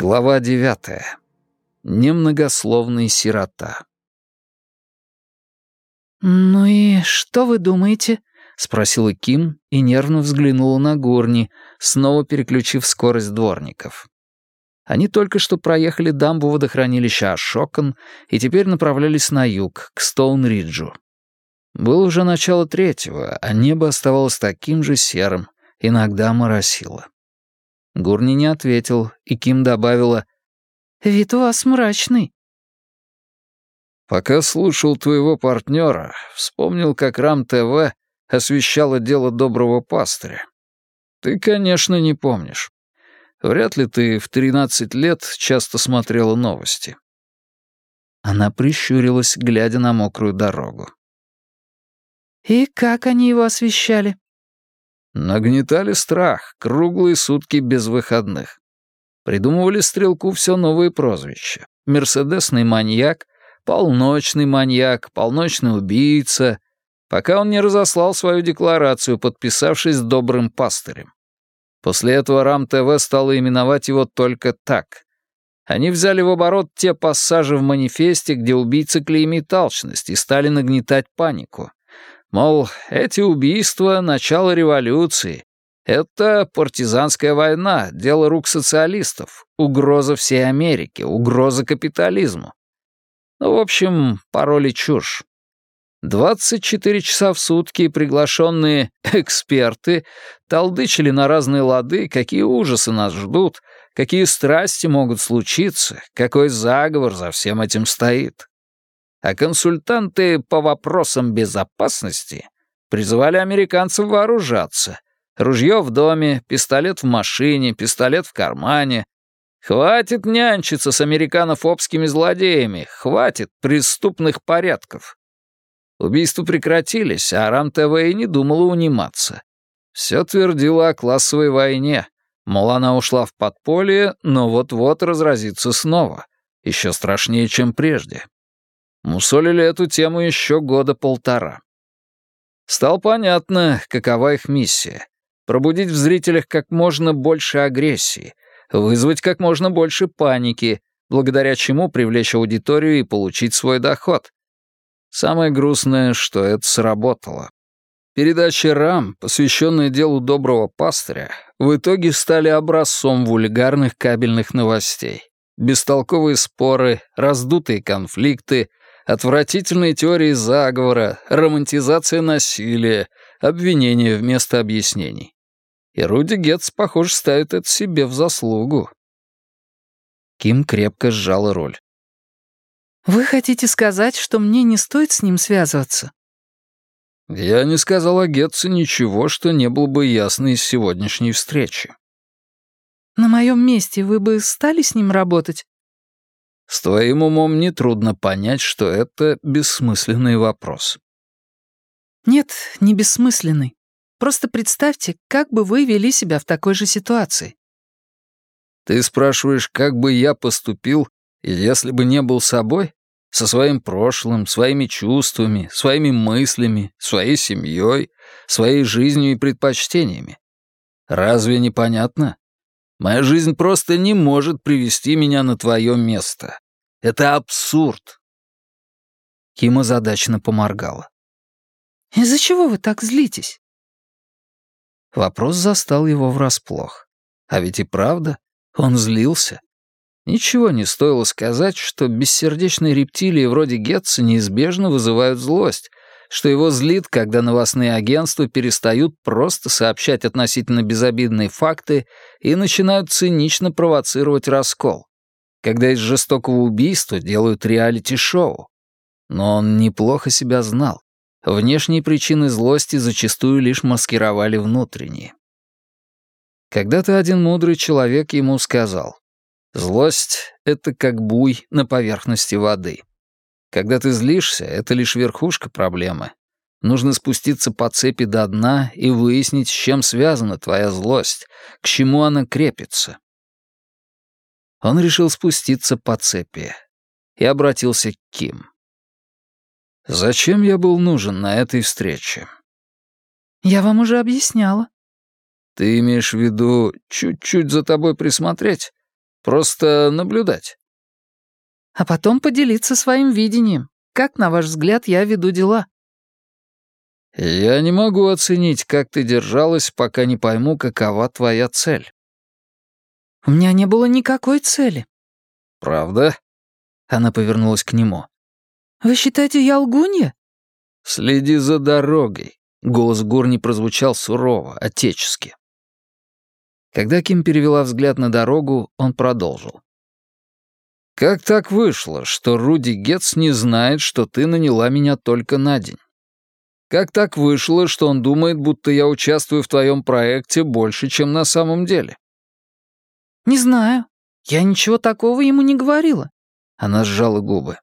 Глава девятая. Немногословный сирота. «Ну и что вы думаете?» — спросила Ким и нервно взглянула на Гурни, снова переключив скорость дворников. Они только что проехали дамбу водохранилища Ашокон и теперь направлялись на юг, к Стоун-Риджу. Было уже начало третьего, а небо оставалось таким же серым, иногда моросило. Гурни не ответил, и Ким добавила «Вид у вас мрачный». «Пока слушал твоего партнера, вспомнил, как Рам-ТВ освещало дело доброго пастыря. Ты, конечно, не помнишь. Вряд ли ты в тринадцать лет часто смотрела новости». Она прищурилась, глядя на мокрую дорогу. «И как они его освещали?» Нагнетали страх, круглые сутки без выходных. Придумывали стрелку все новые прозвища. Мерседесный маньяк, полночный маньяк, полночный убийца, пока он не разослал свою декларацию, подписавшись добрым пастырем. После этого РАМ-ТВ стало именовать его только так. Они взяли в оборот те пассажи в манифесте, где убийца клеймит алчность, и стали нагнетать панику. Мол, эти убийства — начало революции. Это партизанская война, дело рук социалистов, угроза всей Америке, угроза капитализму. Ну, в общем, пароли чушь. 24 часа в сутки приглашенные эксперты толдычили на разные лады, какие ужасы нас ждут, какие страсти могут случиться, какой заговор за всем этим стоит а консультанты по вопросам безопасности призывали американцев вооружаться. Ружье в доме, пистолет в машине, пистолет в кармане. Хватит нянчиться с американофобскими злодеями, хватит преступных порядков. Убийства прекратились, а РАМ-ТВ и не думала униматься. Все твердило о классовой войне, мол, она ушла в подполье, но вот-вот разразится снова, еще страшнее, чем прежде. Мусолили эту тему еще года полтора. Стало понятно, какова их миссия. Пробудить в зрителях как можно больше агрессии, вызвать как можно больше паники, благодаря чему привлечь аудиторию и получить свой доход. Самое грустное, что это сработало. Передачи РАМ, посвященные делу доброго пастыря, в итоге стали образцом вульгарных кабельных новостей. Бестолковые споры, раздутые конфликты, Отвратительные теории заговора, романтизация насилия, обвинения вместо объяснений. И Руди Гетц, похоже, ставит это себе в заслугу. Ким крепко сжала роль. «Вы хотите сказать, что мне не стоит с ним связываться?» «Я не сказал о Гетце ничего, что не было бы ясно из сегодняшней встречи». «На моем месте вы бы стали с ним работать?» С твоим умом нетрудно понять, что это бессмысленный вопрос. Нет, не бессмысленный. Просто представьте, как бы вы вели себя в такой же ситуации. Ты спрашиваешь, как бы я поступил, если бы не был собой? Со своим прошлым, своими чувствами, своими мыслями, своей семьей, своей жизнью и предпочтениями. Разве непонятно? Моя жизнь просто не может привести меня на твое место. Это абсурд. Кима задачно поморгала. «Из-за чего вы так злитесь?» Вопрос застал его врасплох. А ведь и правда, он злился. Ничего не стоило сказать, что бессердечные рептилии вроде Гетца неизбежно вызывают злость, что его злит, когда новостные агентства перестают просто сообщать относительно безобидные факты и начинают цинично провоцировать раскол, когда из жестокого убийства делают реалити-шоу. Но он неплохо себя знал. Внешние причины злости зачастую лишь маскировали внутренние. Когда-то один мудрый человек ему сказал, «Злость — это как буй на поверхности воды». Когда ты злишься, это лишь верхушка проблемы. Нужно спуститься по цепи до дна и выяснить, с чем связана твоя злость, к чему она крепится. Он решил спуститься по цепи и обратился к Ким. «Зачем я был нужен на этой встрече?» «Я вам уже объясняла». «Ты имеешь в виду чуть-чуть за тобой присмотреть? Просто наблюдать. А потом поделиться своим видением. Как, на ваш взгляд, я веду дела? Я не могу оценить, как ты держалась, пока не пойму, какова твоя цель. У меня не было никакой цели. Правда? Она повернулась к нему. Вы считаете, я лгунья? Следи за дорогой. Голос Горни прозвучал сурово, отечески. Когда Ким перевела взгляд на дорогу, он продолжил. «Как так вышло, что Руди Гетц не знает, что ты наняла меня только на день? Как так вышло, что он думает, будто я участвую в твоем проекте больше, чем на самом деле?» «Не знаю. Я ничего такого ему не говорила». Она сжала губы.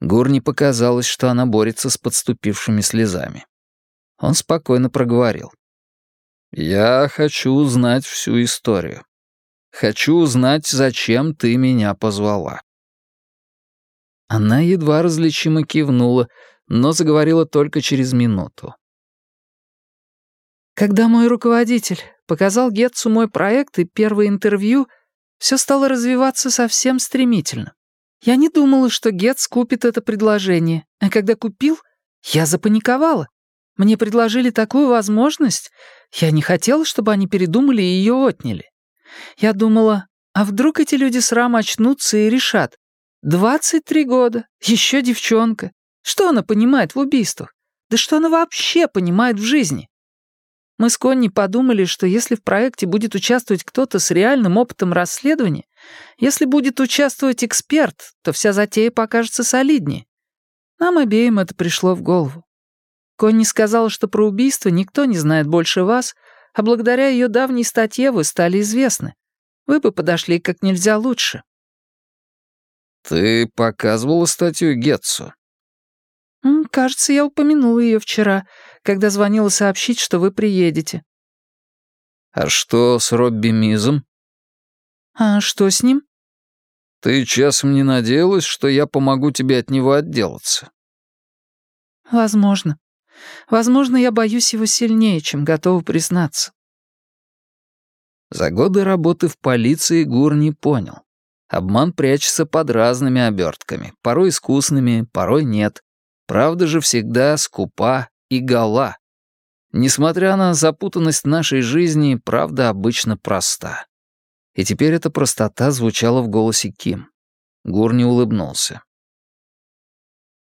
Гурни показалось, что она борется с подступившими слезами. Он спокойно проговорил. «Я хочу узнать всю историю. Хочу узнать, зачем ты меня позвала». Она едва различимо кивнула, но заговорила только через минуту. «Когда мой руководитель показал Гетцу мой проект и первое интервью, все стало развиваться совсем стремительно. Я не думала, что Гетц купит это предложение, а когда купил, я запаниковала. Мне предложили такую возможность. Я не хотела, чтобы они передумали и ее отняли. Я думала, а вдруг эти люди срам очнутся и решат. 23 года, еще девчонка. Что она понимает в убийствах? Да что она вообще понимает в жизни? Мы с Конни подумали, что если в проекте будет участвовать кто-то с реальным опытом расследования, если будет участвовать эксперт, то вся затея покажется солиднее. Нам обеим это пришло в голову. Конни сказала, что про убийство никто не знает больше вас, а благодаря ее давней статье вы стали известны. Вы бы подошли как нельзя лучше». «Ты показывала статью Гетцу?» «Кажется, я упомянула ее вчера, когда звонила сообщить, что вы приедете». «А что с Робби Мизом?» «А что с ним?» «Ты часом не надеялась, что я помогу тебе от него отделаться?» «Возможно. Возможно, я боюсь его сильнее, чем готова признаться. За годы работы в полиции Гур не понял. Обман прячется под разными обертками, порой искусными, порой нет. Правда же всегда скупа и гола. Несмотря на запутанность нашей жизни, правда обычно проста. И теперь эта простота звучала в голосе Ким. Гур не улыбнулся.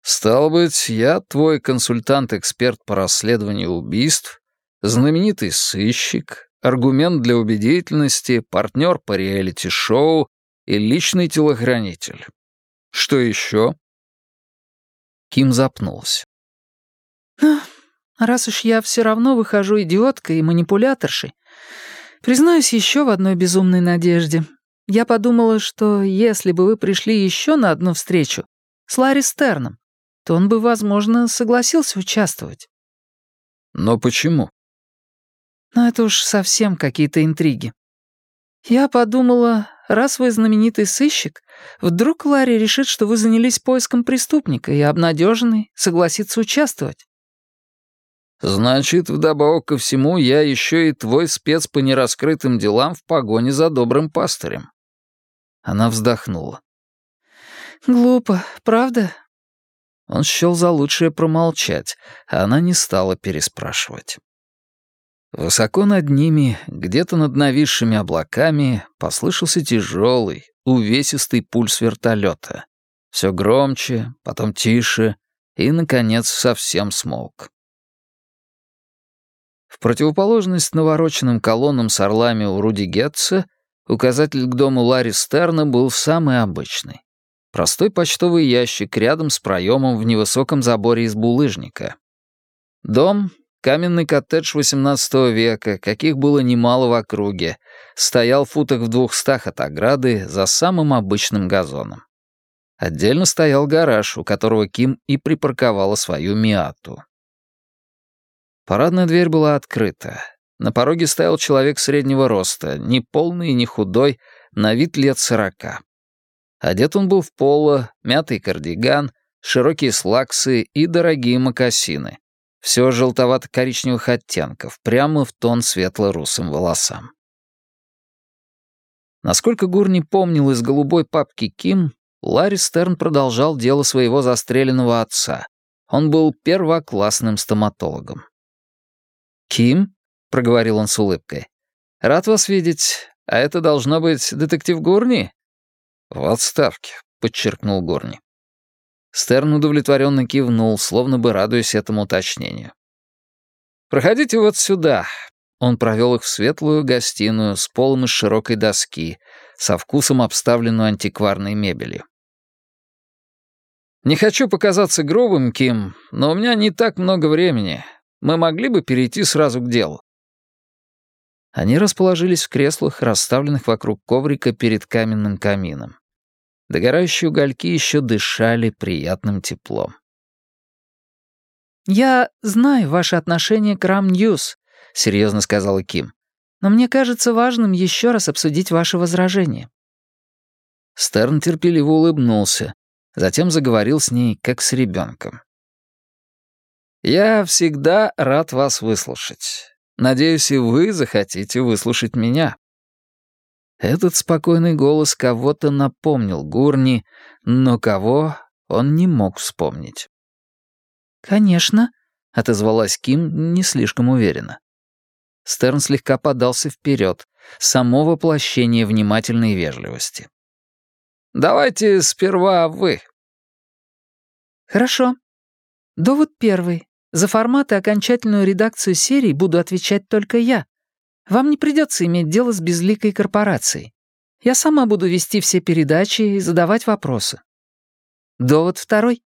«Стал быть, я твой консультант-эксперт по расследованию убийств, знаменитый сыщик, аргумент для убедительности, партнер по реалити-шоу и личный телохранитель. Что еще?» Ким запнулся. «Ну, раз уж я все равно выхожу идиоткой и манипуляторшей, признаюсь еще в одной безумной надежде. Я подумала, что если бы вы пришли еще на одну встречу с Ларри Стерном, то он бы, возможно, согласился участвовать. Но почему? Ну, это уж совсем какие-то интриги. Я подумала, раз вы знаменитый сыщик, вдруг Ларри решит, что вы занялись поиском преступника и обнадеженный согласится участвовать. Значит, вдобавок ко всему, я еще и твой спец по нераскрытым делам в погоне за добрым пастырем. Она вздохнула. Глупо, правда? Он счел за лучшее промолчать, а она не стала переспрашивать. Высоко над ними, где-то над нависшими облаками, послышался тяжелый, увесистый пульс вертолета. Все громче, потом тише и, наконец, совсем смолк. В противоположность навороченным колоннам с орлами у Руди Гетца, указатель к дому Ларри Стерна был самый обычный. Простой почтовый ящик рядом с проемом в невысоком заборе из булыжника. Дом, каменный коттедж XVIII века, каких было немало в округе, стоял в футах в двухстах от ограды за самым обычным газоном. Отдельно стоял гараж, у которого Ким и припарковала свою Миату. Парадная дверь была открыта. На пороге стоял человек среднего роста, не полный и не худой, на вид лет сорока. Одет он был в поло, мятый кардиган, широкие слаксы и дорогие мокасины. Все желтовато-коричневых оттенков, прямо в тон светло-русым волосам. Насколько Гурни помнил из голубой папки Ким, Ларри Стерн продолжал дело своего застреленного отца. Он был первоклассным стоматологом. «Ким?» — проговорил он с улыбкой. «Рад вас видеть. А это должно быть детектив Гурни?» «В отставке», — подчеркнул Гурни. Стерн удовлетворенно кивнул, словно бы радуясь этому уточнению. «Проходите вот сюда». Он провел их в светлую гостиную с полом из широкой доски, со вкусом обставленную антикварной мебелью. «Не хочу показаться грубым, Ким, но у меня не так много времени. Мы могли бы перейти сразу к делу». Они расположились в креслах, расставленных вокруг коврика перед каменным камином. Догорающие угольки еще дышали приятным теплом. «Я знаю ваше отношение к Рам Ньюс», — серьезно сказала Ким. «Но мне кажется важным еще раз обсудить ваше возражение». Стерн терпеливо улыбнулся, затем заговорил с ней, как с ребенком. «Я всегда рад вас выслушать. Надеюсь, и вы захотите выслушать меня». Этот спокойный голос кого-то напомнил Гурни, но кого он не мог вспомнить. «Конечно», — отозвалась Ким не слишком уверенно. Стерн слегка подался вперед, само воплощение внимательной вежливости. «Давайте сперва вы». «Хорошо. Довод первый. За формат и окончательную редакцию серии буду отвечать только я. Вам не придется иметь дело с безликой корпорацией. Я сама буду вести все передачи и задавать вопросы. Довод второй.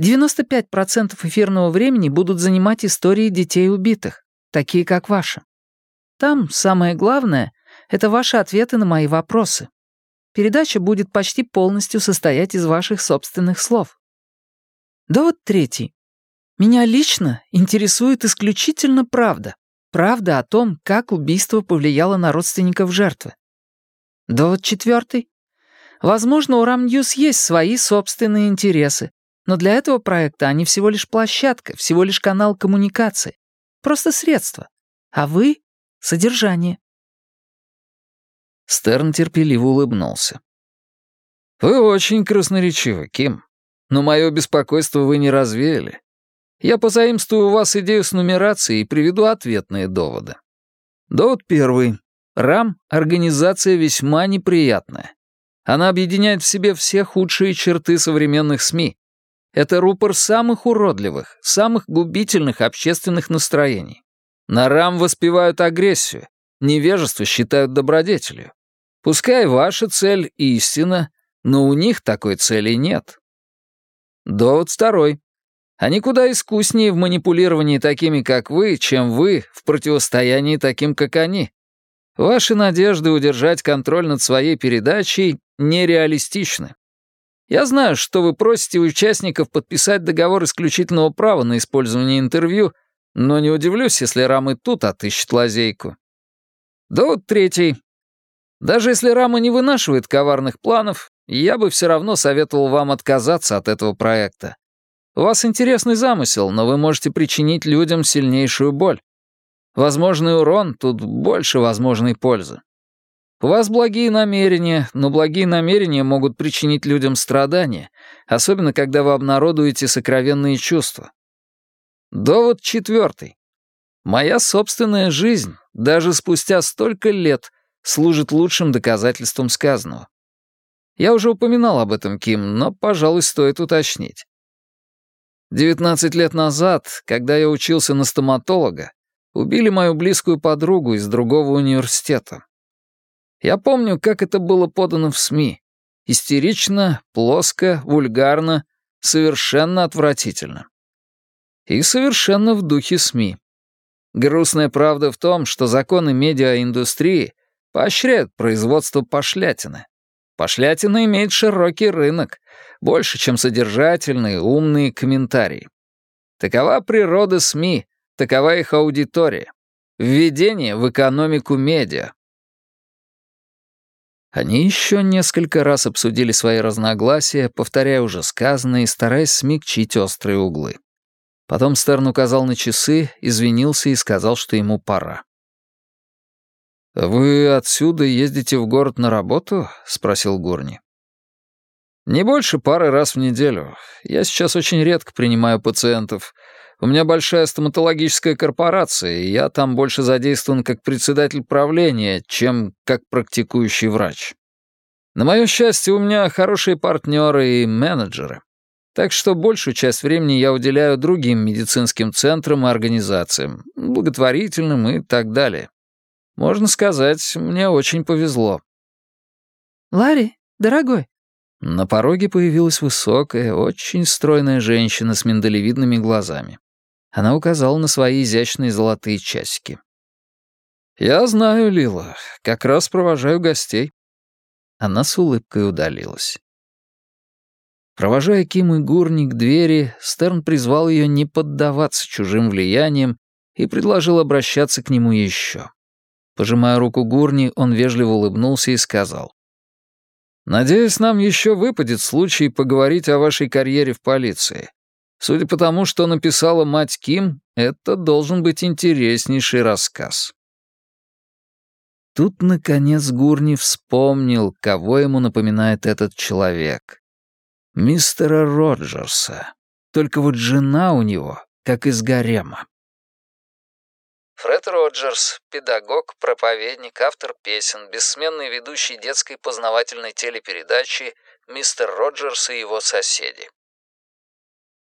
95% эфирного времени будут занимать истории детей убитых, такие как ваша. Там самое главное — это ваши ответы на мои вопросы. Передача будет почти полностью состоять из ваших собственных слов. Довод третий. Меня лично интересует исключительно правда. Правда о том, как убийство повлияло на родственников жертвы. Довод четвертый. Возможно, у Рамньюз есть свои собственные интересы, но для этого проекта они всего лишь площадка, всего лишь канал коммуникации. Просто средство. А вы — содержание. Стерн терпеливо улыбнулся. «Вы очень красноречивы, Ким. Но мое беспокойство вы не развеяли. Я позаимствую у вас идею с нумерацией и приведу ответные доводы. Довод первый. РАМ — организация весьма неприятная. Она объединяет в себе все худшие черты современных СМИ, это рупор самых уродливых, самых губительных общественных настроений. На рам воспевают агрессию, невежество считают добродетелью. Пускай ваша цель — истина, но у них такой цели нет. Довод второй. Они куда искуснее в манипулировании такими, как вы, чем вы в противостоянии таким, как они. Ваши надежды удержать контроль над своей передачей нереалистичны. Я знаю, что вы просите участников подписать договор исключительного права на использование интервью, но не удивлюсь, если Рам и тут отыщет лазейку. Довод третий. Даже если Рама не вынашивает коварных планов, я бы все равно советовал вам отказаться от этого проекта. У вас интересный замысел, но вы можете причинить людям сильнейшую боль. Возможный урон тут больше возможной пользы. У вас благие намерения, но благие намерения могут причинить людям страдания, особенно когда вы обнародуете сокровенные чувства. Довод четвертый. Моя собственная жизнь, даже спустя столько лет, служит лучшим доказательством сказанного. Я уже упоминал об этом, Ким, но, пожалуй, стоит уточнить. 19 лет назад, когда я учился на стоматолога, убили мою близкую подругу из другого университета. Я помню, как это было подано в СМИ. Истерично, плоско, вульгарно, совершенно отвратительно. И совершенно в духе СМИ. Грустная правда в том, что законы медиаиндустрии поощряют производство пошлятины. Пошлятина имеет широкий рынок, больше, чем содержательные, умные комментарии. Такова природа СМИ, такова их аудитория. Введение в экономику медиа. Они еще несколько раз обсудили свои разногласия, повторяя уже сказанное и стараясь смягчить острые углы. Потом Стерн указал на часы, извинился и сказал, что ему пора. «Вы отсюда ездите в город на работу?» — спросил Гурни. «Не больше пары раз в неделю. Я сейчас очень редко принимаю пациентов. У меня большая стоматологическая корпорация, и я там больше задействован как председатель правления, чем как практикующий врач. На мое счастье, у меня хорошие партнеры и менеджеры. Так что большую часть времени я уделяю другим медицинским центрам и организациям, благотворительным и так далее. Можно сказать, мне очень повезло. «Ларри, дорогой». На пороге появилась высокая, очень стройная женщина с миндалевидными глазами. Она указала на свои изящные золотые часики. «Я знаю, Лила, как раз провожаю гостей». Она с улыбкой удалилась. Провожая Ким и Гурни к двери, Стерн призвал ее не поддаваться чужим влияниям и предложил обращаться к нему еще. Пожимая руку Гурни, он вежливо улыбнулся и сказал. «Надеюсь, нам еще выпадет случай поговорить о вашей карьере в полиции. Судя по тому, что написала мать Ким, это должен быть интереснейший рассказ». Тут, наконец, Гурни вспомнил, кого ему напоминает этот человек. Мистера Роджерса. Только вот жена у него, как из гарема. Фред Роджерс, педагог, проповедник, автор песен, бессменный ведущий детской познавательной телепередачи «Мистер Роджерс и его соседи».